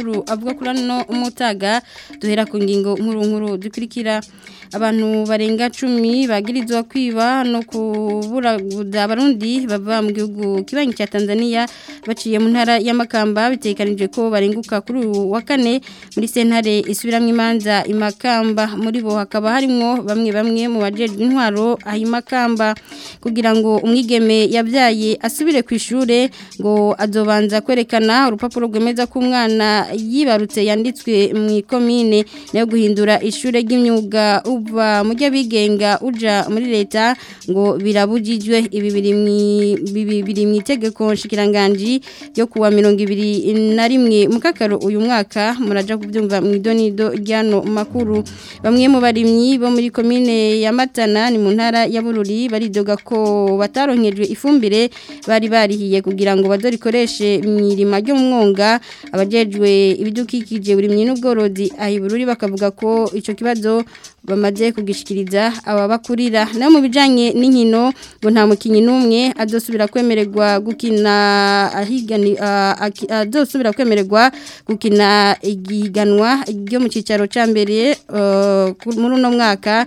avuga kuri ano mutaga duhera ku ngingo nkuru nkuru dukurikira abantu barenga cumi bagirizwa kwiba no kubura abarundi bava mu gihugu kibanyi cya Tanzania baciye mu ntara y'amakamba bitekanije ko barenguka kuri wa kane muri sentare isubiramo imanza imakamba muri bo hakaba harimo bamwe bamwe mu bajejwe intwaro ayimakamba kugira ngo umwigeme yabyaye asubire ku ishure ngo azobanza kwerekana urupapuro rwemeza ku mwana yibarutse yanditswe mu ikomine nayo guhindura ishure ry'imyuga kuva mujya bigenga uja muri leta ngo birabujijwe ibi biri mu itegeko nshikiranganji yo kuwa mirongo ibiri na rimwe mukakaro uyu mwaka muraja kubyumva mu idonido ryano makuru bamwe mu barimyi bo muri komine ya matana ni mu ntara ya bururi baridoga ko bataronkejwe ifumbire bari barihiye kugira ngo bazorikoreshe mu irima ryo mu mwonga abajejwe ibidukikije buri myi n'ubworozi ahibururi bakavuga ko icyo kibazo bamaze bagiye kugishikiriza ababakurira nayo mu bijyanye n'inkino ngo nta mukinnyi n'umwe adosubira kwemererwa gukina adosubira kwemererwa gukina igiganwa ryo mu cyicaro cya mbere muri uno mwaka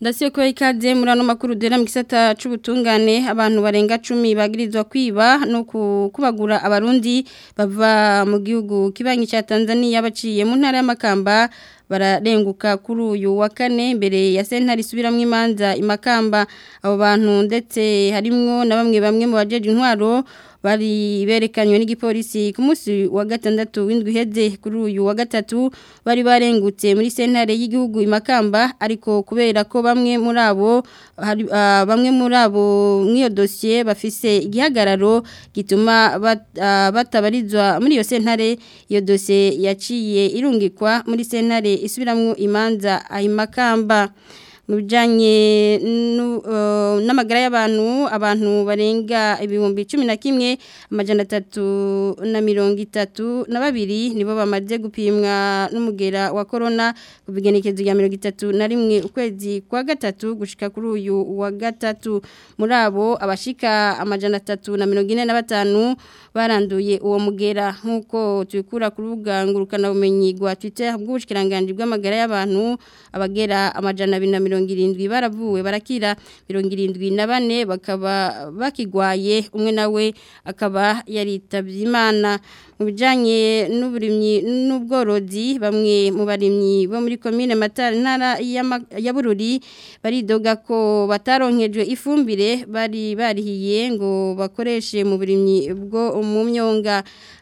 ndasiyo ko ikaze muri makuru dera mu gisata cy'ubutungane abantu barenga cumi bagirizwa kwiba no kubagura abarundi bava mu gihugu kibanyi cya tanzania baciye mu ntara y'amakamba bararenguka kuri uyu wa kane imbere ya Senari isubiramo imanza imakamba abo bantu ndetse harimo na bamwe bamwe mu bajeje intwaro bari berekanywe n'igipolisi ku munsi wa gatandatu w'indwi iheze kuri uyu wa gatatu bari barengutse muri sentare y'igihugu imakamba ariko kubera ko bamwe muri abo ah, bamwe muri abo mw'iyo dosiye bafise igihagararo gituma ah, batabarizwa muri iyo sentare iyo dosiye yaciye irungikwa muri Senare isubiramwo imanza ayimakamba mu bijyanye n'amagara y'abantu abantu barenga ibihumbi cumi na kimwe amajyana atatu na mirongo itatu na babiri nibo bamaze gupimwa n'umugera wa korona ku bigenekezo bya mirongo itatu na rimwe ukwezi kwa gatatu gushika kuri uyu wa gatatu muri abo abashika amajyana atatu na mirongo ine na batanu baranduye uwo mugera nk'uko tubikura ku rubuga ngurukanabumenyi rwa twitter bw'ubushyikirangange bw'amagara y'abantu abagera amajana abiri mirongo irindwi baravuwe barakira mirongo na bane bakaba bakigwaye umwe nawe akaba yaritabye imana mu bijyanye n'uburimyi n'ubworozi bamwe mu barimyi bo muri komine matara intara ya bururi baridoga ko bataronkejwe ifumbire bari barihiye ngo bakoreshe mu burimyi bwo mu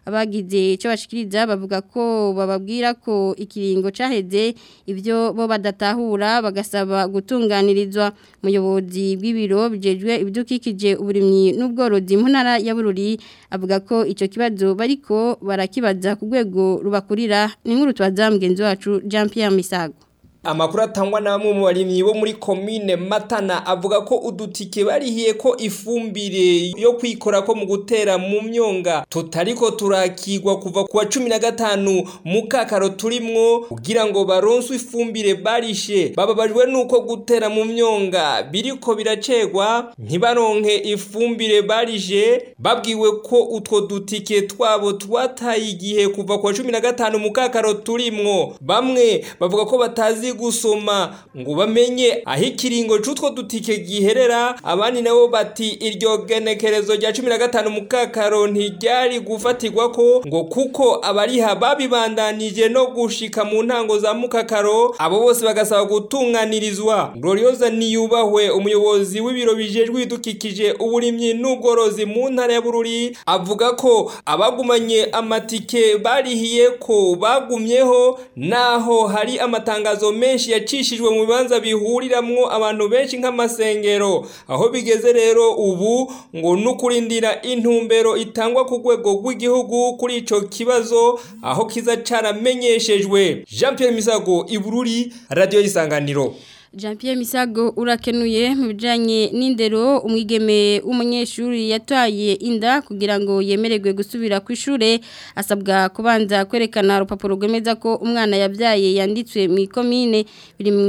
abagize icyo bashikiriza bavuga ko bababwira ko ikiringo caheze ibyo bo badatahura bagasaba gutunganirizwa muyobozi bw'ibiro bijejwe ibidukikije uburimyi n'ubworozi mu ntara ya Bururi avuga ko icyo kibazo bariko barakibaza ku rwego rubakurira ni nkuru twazambwe nzu wacu Jean Pierre Misago amakuru atangwa namwe bamwe mu barimyi bo muri komine matana avuga ko udutike barihiye ko ifumbire yo kwikora ko mu gutera mu myonga tutariko turakigwa kuva ku wa cumi na gatanu mu kakaro turimwo kugira ngo baronswe ifumbire barishe bababajwe n'uko gutera mu myonga biriko biracegwa ntibaronke ifumbire barije babwiwe ko utwo dutike twabo twataye igihe kuva ku wa cumi na gatanu mu kakaro turimwo bamwe bavuga ko batazi bazi gusoma ngo bamenye aho ikiringo c'utwo dutike giherera abandi nabo bati iryo genekerezo rya cumi na gatanu mukakaro ntiryari gufatirwa ko ngo kuko abariha babibandanije no gushika mu ntango za mukakaro abo bose bagasaba gutunganirizwa gloriosa niyubahwe umuyobozi w'ibiro bijejwe ibidukikije uburimyi n'ubworozi mu ntara ya bururi avuga ko abagumanye amatike barihiye ko bagumyeho naho hari amatangazo menshi yacishijwe mu bibanza bihuriramo abantu benshi nk'amasengero aho bigeze rero ubu ngo no kurindira intumbero itangwa ku rwego rw'igihugu kuri icyo kibazo aho kiza caramenyeshejwe Jean Pierre Misago Ibururi Radio Isanganiro jean Pierre misago urakenuye mu bijyanye n'indero umwigeme w'umunyeshuri yataye inda kugira ngo yemererwe gusubira ku ishuri asabwa kubanza kwerekana urupapuro rwemeza ko umwana yabyaye yanditswe mu ikomine biri mu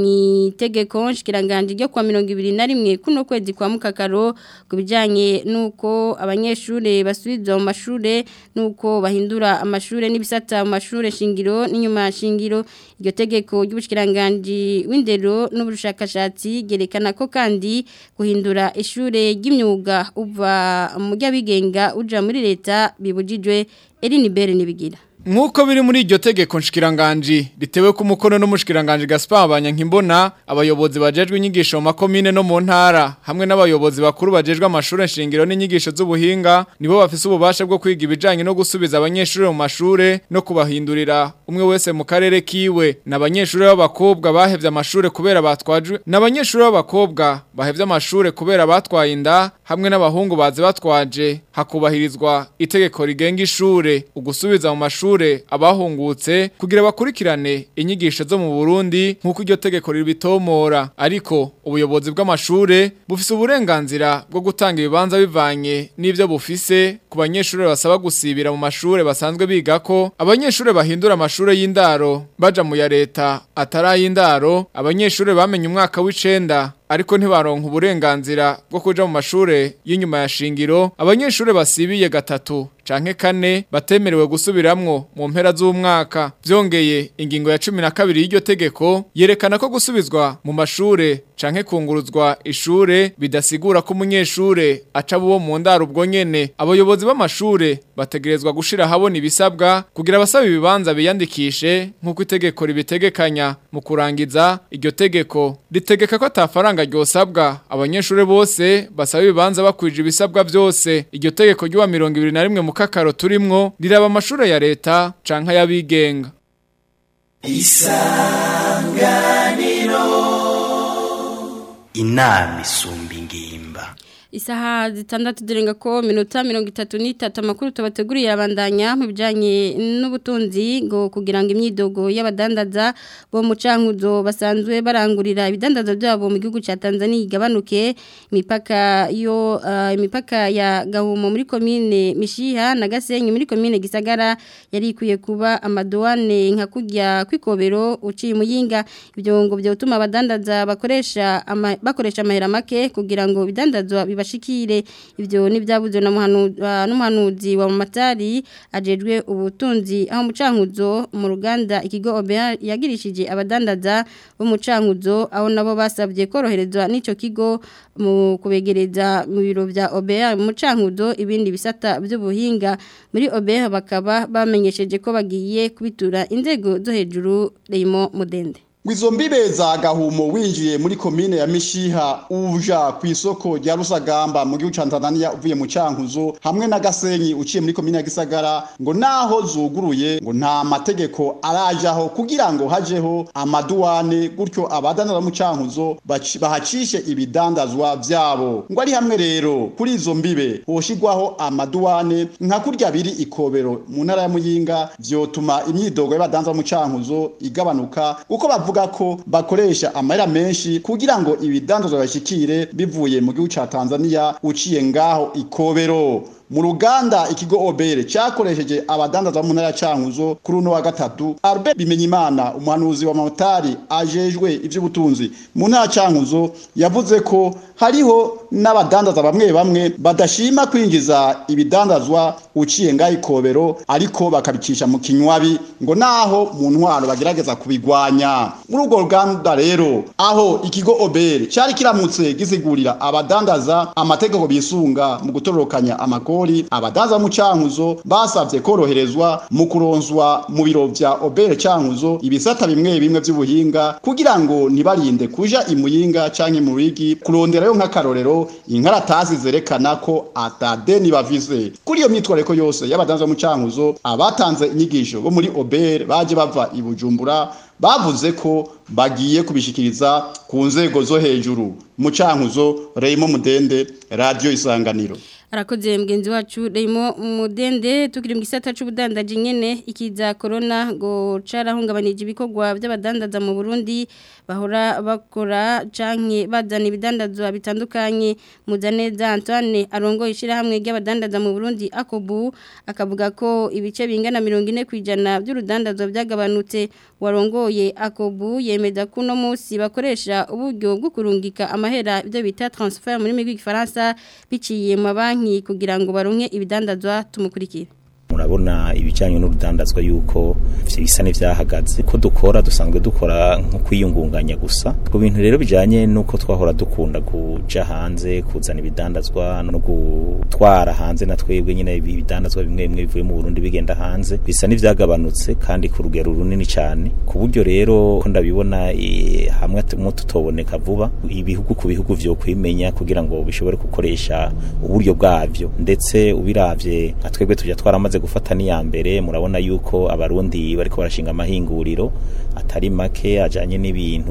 itegeko nshikiranganje ryo kwa mirongo ibiri na rimwe kuno kwezi kwa mukakaro ku bijyanye n'uko abanyeshuri basubizwa mu mashuri n'uko bahindura amashuri n'ibisata mu shingiro n'inyuma shingiro iryo tegeko ry'ubushikiranganje w'indero n'ubu ubushakashatsi gerekana ko kandi guhindura ishuri ry'imyuga uva mujya bigenga ujya muri leta bibujijwe eri ni bere ntibigira Nkuko biri muri iryo tegeko nshikiranganji ritewe ku mukono n'umushikiranganje Gaspar Abanyankimbona abayobozi bajejwe inyigisho mu makomine no mu ntara hamwe n'abayobozi bakuru bajejwe amashuri nshingiro n'inyigisho z'ubuhinga nibo bafise ububasha bwo kwiga ibijanye no gusubiza abanyeshuri mu mashure no kubahindurira umwe wese mu karere kiwe n'abanyeshuri b'abakobwa bahevye amashure kubera batwajwe n'abanyeshuri b'abakobwa bahevye amashure kubera batwaye inda hamwe n'abahungu baze batwaje hakubahirizwa itegeko rigenga ishure ugusubiza mu mashuri abanyeshure abahungutse kugira bakurikirane inyigisho zo mu Burundi nk'uko iryo tegeko ribitomora ariko ubuyobozi bw'amashure bufise uburenganzira bwo gutanga ibibanza bivanye n’ibyo bufise ku banyeshure basaba gusibira mu mashure basanzwe bigako abanyeshure bahindura amashure y'indaro baja mu ya leta atarayindaro abanyeshure bamenye umwaka w'icenda ariko ntibaronka uburenganzira bwo kuja mu mashure y'inyuma ya shingiro abanyeshure basibiye gatatu canke kane batemerewe gusubiramwo mu mpera z'umwaka byongeye ingingo ya cumi na kabiri y'iryo tegeko yerekana ko gusubizwa mu mashure canke kunguruzwa ishure bidasigura ko umunyeshure aca buwo mu ndaro ubwo nyene abayobozi b'amashure bategerezwa gushira habona ibisabwa kugira abasaba ibibanza biyandikishe nk'uko itegeko ribitegekanya mu kurangiza iryo tegeko ritegeka ko atafaranga ifaranga ryosabwa abanyeshuri bose basaba ibibanza bakwije ibisabwa byose iryo tegeko ry'uwa mirongo ibiri na rimwe mu kakaro turimo riraba amashuri ya leta canka y'abigenga isanganiro inama isumba isaha zitandatu zirenga ko minota mirongo itatu n'itatu amakuru tubateguriye abandanya mu bijyanye n'ubutunzi ngo kugira ngo imyidogo y'abadandaza bo mu cankuzo basanzwe barangurira ibidandaza byabo mu gihugu cya Tanzania igabanuke imipaka yo uh, imipaka ya gahumo muri komine mishiha na gasenyi muri komine gisagara yari ikwiye kuba amadowane nka kujya kwikobero uciye muyinga ibyo ngo byotuma abadandaza bakoresha ama, bakoresha amahera make kugira ngo bidandazwa biba bibashikire ibyo n'ibyabuze na n'umuhanuzi wa Matari ajejwe ubutunzi aho mucankuzo mu ruganda ikigo OBH yagirishije abadandaza bo mucankuzo aho nabo basabye koroherezwa n'ico kigo mu kubegereza mu biro bya OBH mucankuzo ibindi bisata by'ubuhinga muri OBH bakaba bamenyesheje ko bagiye kubitura inzego zo hejuru Raymond Mudende ngo mbibe za gahumo winjiye muri komine ya mishiha uja ku isoko rya rusagamba mu gihugu cya tanzania uvuye mu cyankuzo hamwe na gasenyi uciye muri komine ya gisagara ngo naho zuguruye ngo nta mategeko arajaho kugira ngo hajeho amaduwane gutyo abadandaza mu cyankuzo bahacishe ibidandazwa byabo ngo ari hamwe rero kuri izo mbibe hoshigwaho amaduwane nka kurya biri ikobero mu ntara ya muyinga byotuma imyidogo y'abadandaza mu cyankuzo igabanuka kuko bavu avuga ko bakoresha amahera menshi kugira ngo ibidanduzo bashikire bivuye mu gihugu ca Tanzania uciye ngaho ikobero mu ruganda ikigo obere cyakoresheje abadandaza mu ntara ya cankuzo kuri uno wa gatatu albert bimenyimana umuhanuzi wa mamotari ajejwe iby'ubutunzi mu ntara ya cankuzo yavuze ko hariho n'abadandaza bamwe bamwe badashima kwinjiza ibidandazwa uciye ngaho ikobero ariko bakabicisha mu kinywabi ngo naho mu ntwaro bagerageza kubigwanya muri urwo ruganda rero aho ikigo obere cyari kiramutse gisigurira abadandaza amategeko bisunga mu gutororokanya amakuru Tori abadaza mu cyankuzo basabye koroherezwa mu kuronzwa mu biro bya Obere cyankuzo ibisata bimwe bimwe by'ubuhinga kugira ngo ntibarinde kuja imuyinga canke mu rigi kurondera yo nk'akarorero inkaratasi zerekana ko atadeni bavize kuri iyo myitwariko yose y'abadaza mu cyankuzo abatanze inyigisho bo muri Obere baje bava i Bujumbura bavuze ko bagiye kubishyikiriza ku nzego zo hejuru mu cyankuzo Raymond Mudende Radio Isanganiro arakoze mugenzi wacu reymo mudende tukiri mu gisata cy'ubudandaji nyine ikiza korona ngo carahungabanije ibikorwa by'abadandaza mu Burundi bahora bakora canke bazana ibidandazwa bitandukanye Muzaneza Antoine arongo ishyirahamwe ry'abadandaza mu Burundi akobu akavuga ko ibice bingana 40 kwijana by'urudandazwa byagabanutse warongoye akobu yemeza ko no bakoresha uburyo bwo kurungika amahera ibyo bita transfer muri migwi Faransa biciye mu banki Ni kugira ngo baronke ibidandazwa tumukurikira murabona ibijyanye n'urudandazwa yuko bisa n'ibyahagaze ko dukora dusanzwe dukora nko kwiyungunganya gusa ku bintu rero bijyanye n'uko twahora dukunda kuja hanze kuzana ibidandazwa no gutwara hanze na twebwe nyine ibidandazwa bimwe bimwe bivuye mu Burundi bigenda hanze bisa n'ibyagabanutse kandi ku rugero runini cyane ku buryo rero ko ndabibona hamwe tutoboneka vuba ibihugu ku bihugu byo kwimenya kugira ngo bishobore gukoresha uburyo bwabyo ndetse ubirabye ubiravye atwebwe tujya twaramaze gufata n'iya mbere murabona yuko abarundi bariko barashinga amahinguriro atari make ajanye n'ibintu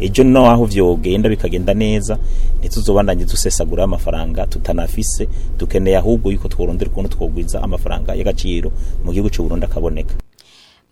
ejo naho byogenda bikagenda neza ntituzobandanye dusesagura amafaranga tutanafise dukeneye ahubwo yuko burundu ukuntu twogwiza amafaranga y'agaciro mu gihugu cy'u akaboneka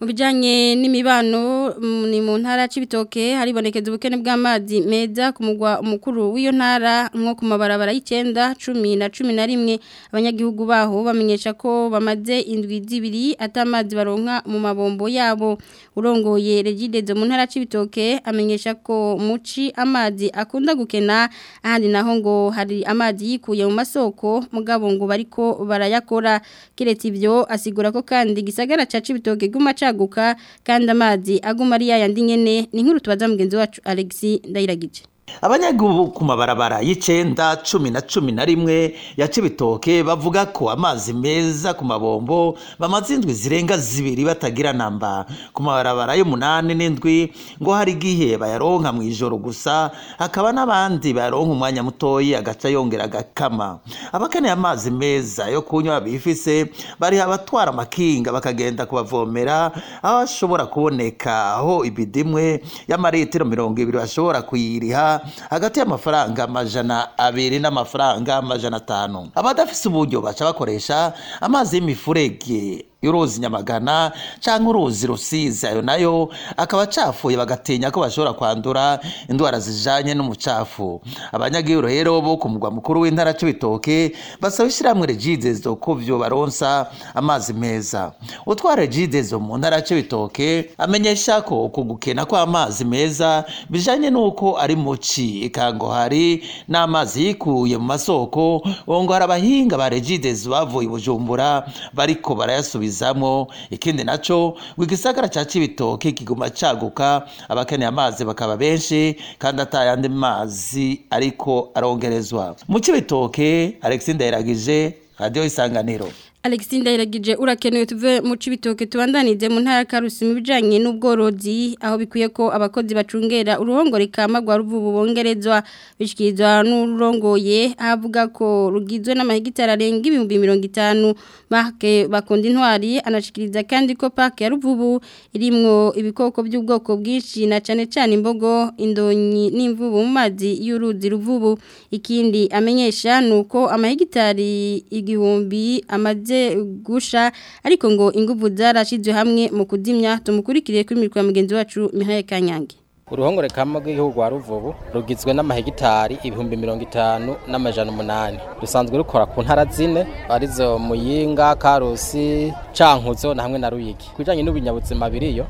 mu bijyanye n'imibano mm, ni mu ntara cy'ibitoke haribonekeza ubukene bw'amazi meza kumugwa mugwa umukuru w'iyo ntara nko ku mabarabara y'icyenda cumi na cumi na rimwe abanyagihugu baho bamenyesha ko bamaze indwi z'ibiri atamazi baronka mu mabombo yabo urongoye regidezo mu ntara cy'ibitoke amenyesha ko muci amazi akunda gukena ahandi naho ngo hari amazi yikuye mu masoko mugabo ngo bariko barayakora keretse ibyo asigura ko kandi gisagara cya cy'ibitoke gumaca guka kandi amazi aguma ari yayandi nyene ni nkuru tubaza mugenzi wacu Alexis ndayiragije abanyagihugu ku mabarabara y'icyenda cumi na cumi na rimwe ya cibitoke bavuga ko amazi meza ku mabombo bamaze indwi zirenga zibiri batagira namba ku mabarabara y'umunani n'indwi ngo hari igihe bayaronka mu ijoro gusa hakaba n'abandi bayaronka umwanya mutoya agaca yongera agakama abakeneye amazi meza yo kunywa bifise bari abatwara amakinga bakagenda kubavomera aho ashobora kuboneka aho ibidimwe y'amaritiro mirongo ibiri bashobora kuyiriha hagati y'amafaranga amajana abiri n'amafaranga amajana atanu abadafise uburyo baca bakoresha amazi y'imifurege uruzi nyamagana cyangwa uruzi rusizi ayo nayo akaba acafuye bagatinya ko bashobora kwandura indwara zijanye n'umucafu abanyagihugu rero bo ku mugwa mukuru w'intara c'ibitoke basaba ishyirahamwe regidezo ko vyo baronsa amazi meza utwara regidezo mu ntara c'ibitoke amenyesha ko uku gukena kw'amazi meza bijanye n'uko ari muci ikango hari n'amazi yikuye mu masoko ngo hari abahinga ba regidezo bavuye i bujumbura bariko barayasubiza kwisubizamo ikindi naco igisagara cya Cibitoke kiguma cyaguka, abakeneye amazi bakaba benshi kandi atayandi mazi ariko arongerezwa mu Cibitoke Alexis Ndayiragije Radio Isanganiro Alexine Ndayiragije urakenewe tuve mu cibitoke tubandanije mu ntara karusima ibijanye n'ubworozi aho bikuye ko abakozi bacungera uruhongore kamagwa ruvubu bongerezwa bishyikirizwa n'urongoye avuga ko rugizwe n'amahegitari arenga ibihumbi mirongo itanu bake bakunda intwari anashikiriza kandi ko parike ya ruvubu irimwo ibikoko by'ubwoko bwinshi na cyane cyane imbogo indonyi n'imvubu mu mazi y'uruzi ruvubu ikindi amenyesha nuko uko amahegitari igihumbi amazi bimaze gusha ariko ngo ingufu zarashyizwe hamwe mu kuzimya tumukurikire kuri mikoro mugenzi wacu Mihaya Kanyange uruhongore kamwe rw'igihugu ruvubu rugizwe n'amahegitari ibihumbi mirongo itanu n'amajana umunani rusanzwe rukora ku ntara zine arizo muyinga karusi cankuzo na hamwe na ruyigi Kujanye bijyanye n'ibinyabuzima biriyo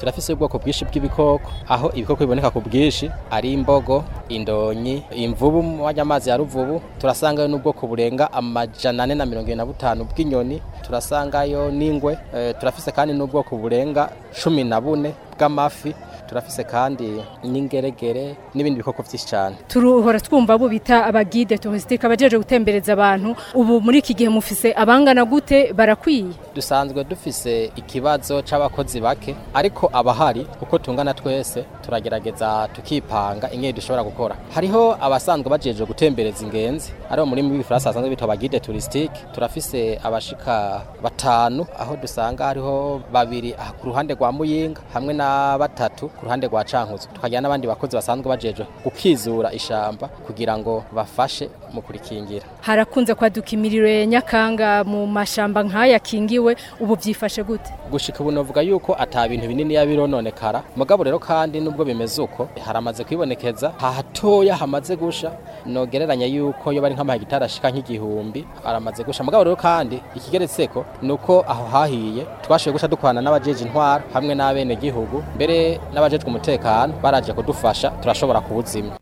turafise ubwoko bwinshi bw'ibikoko aho ibikoko biboneka ku bwinshi ari imbogo indonyi imvubu wajya amazi ya ruvubu turasangayo n'ubwoko burenga amajana ane na mirongo na butanu bw'inyoni turasangayo n'ingwe eh, turafise kandi n'ubwoko burenga cumi na bune bw'amafi turafise kandi n'ingeregere n'ibindi bikoko byinshi cyane turuhora twumva abo bita abagide turisitike abajeje gutembereza abantu ubu muri iki gihe mufise abangana gute barakwiye dusanzwe dufise ikibazo cy'abakozi bake ariko abahari kuko tungana twese turagerageza tukipanga inge dushobora gukora hariho abasanzwe bajeje gutembereza ingenzi ariho muri bifaransa basanzwe bitwa abagide turisitike turafise abashika batanu aho dusanga hariho babiri ku ruhande rwa muyinga hamwe na batatu ku ku ruhande rwa cankuzo tukagira n'abandi bakozi basanzwe bajejwe gukizura ishamba kugira ngo bafashe mu kurikingira harakunze kwaduka imiriro ya nyakanga mu mashyamba nk'aya kingiwe ubu byifashe gute gushika ubu navuga yuko ata bintu binini yabirononekara mugabo rero kandi nubwo bimeze uko haramaze kwibonekeza hahatoya hamaze gusha nogereranya yuko yo bari nk'amahegitari ashika nk'igihumbi aramaze gusha mugabo rero kandi ikigeretseko nuko aho hahiye twashoboye gusha dukwana n'abajeje intwara hamwe n'abene gihugu mbere n'abajejwe umutekano baraje kudufasha turashobora kuwuzimya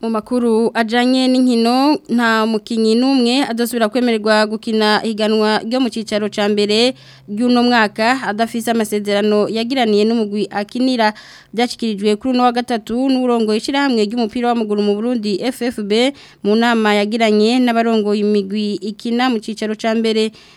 mu makuru ajyanye n'inkino nta mukinnyi n'umwe adasubira kwemererwa gukina ihiganwa ryo mu cyicaro cya mbere ry'uno mwaka adafise amasezerano yagiraniye n'umugwi akinira byashyikirijwe kuri uno wa gatatu n'uburongo ishyirahamwe ry'umupira w'amaguru mu Burundi FFB mu nama yagiranye n'abarongoye imigwi ikina mu cyicaro cya mbere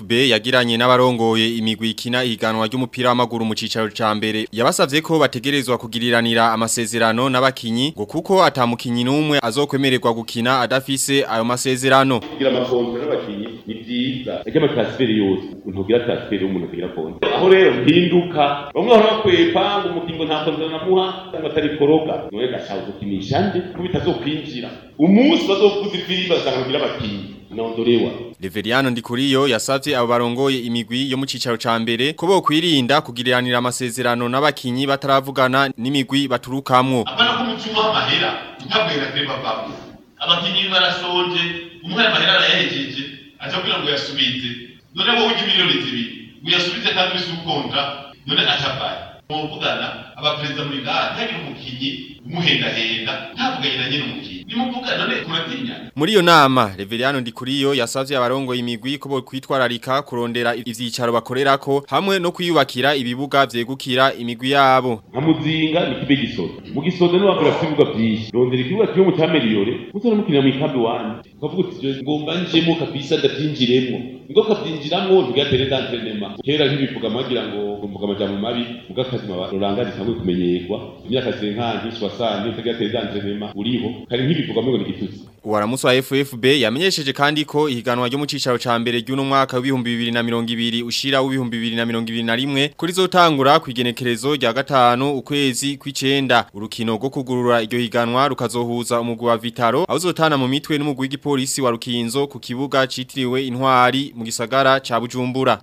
yagiranye n'abarongoye imigwi ikina iganwa ry'umupira w'amaguru mu cicaro ca mbere yabasavye ko bategerezwa kugiriranira amasezerano n'abakinyi ngo kuko atamukinyi n'umwe azokwemererwa gukina adafise ayo masezerano kugira amakonto n'abakinyi ni vyiza ajya ama transfer yose ntugira transfer y'umuntu kugira konto aho rero mpinduka bamwe bahora bakwepa ngo umukingo nta konto namuha ngo atari koroga none gashabuka imishange kubitazokwinjira umunsi bazovuza ifirimba basanga ngira bati nondorewa Leveriano Ndikuriyo yasavye abo barongoye imigwi yo mu cicaro ca mbere ko bokwirinda kugiriranira amasezerano n'abakinyi bataravugana n'imigwi baturukamwo. Apana kumutuma mahera tukabwira tebe bavamo. Abakinyi barasonje umwe mahera arayejeje aje kugira ngo yasubize. None wowe ugimiliyoni zibiri. Uyasubize kandi bisukonta none acabaye. Mwovugana abaperezida mu inda ntagira umukinnyi umuhendahenda ntavuganye na nyine umukinnyi nimuvuga none muratinya muri iyo nama Reveriyano Ndikuriyo yasavye abarongoye imigwi ko kwitwararika kurondera ivyicaro bakorerako hamwe no kwiyubakira ibibuga vyegukira imigwi yabo Amuzinga ni kibe gisoda mu gisoda ni bakora kwibuga byinshi rondera ikibuga cyo mu tameriyore mutana mukina mu ikambi wanje kavuga uti ngomba njemo kabisa ndabyinjiremwo ngo kabyinjiramwo ntigatere ndantenema kera nkibivuga magira ngo mvuga amajambo mabi mugakazima rurangarizamwe kumenyerwa imyaka ziri nkangi soixante utagira ateza entraînement uriho hari nk'ibi vuga ni igitutsi Uwaramusi wa FFB yamenyesheje kandi ko ihiganwa ryo mu cicaro ca mbere ry'uno mwaka w'ibihumbi 2020 ushira w'ibihumbi 2021 kuri zotangura kwigenekerezo rya gatanu ukwezi kw'icenda urukino rwo kugurura iryo higanwa rukazohuza umugwi wa Vitaro aho zotana mu mitwe n'umugwi w'igipolisi wa Rukinzo ku kibuga citiriwe intwari mu gisagara ca Bujumbura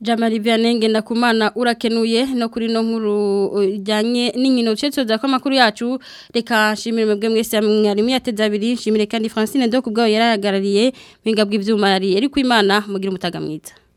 Jamari na kumana urakenuye no kuri no nkuru uh, ijyanye n'inkino cyo tuza ko makuru yacu reka nshimire mwebwe mwese mwarimu yateze abiri nshimire kandi Francine Ndo kubwo yarayagarariye mwingabwe ibyuma yari eri kwimana mugira umutaga mwiza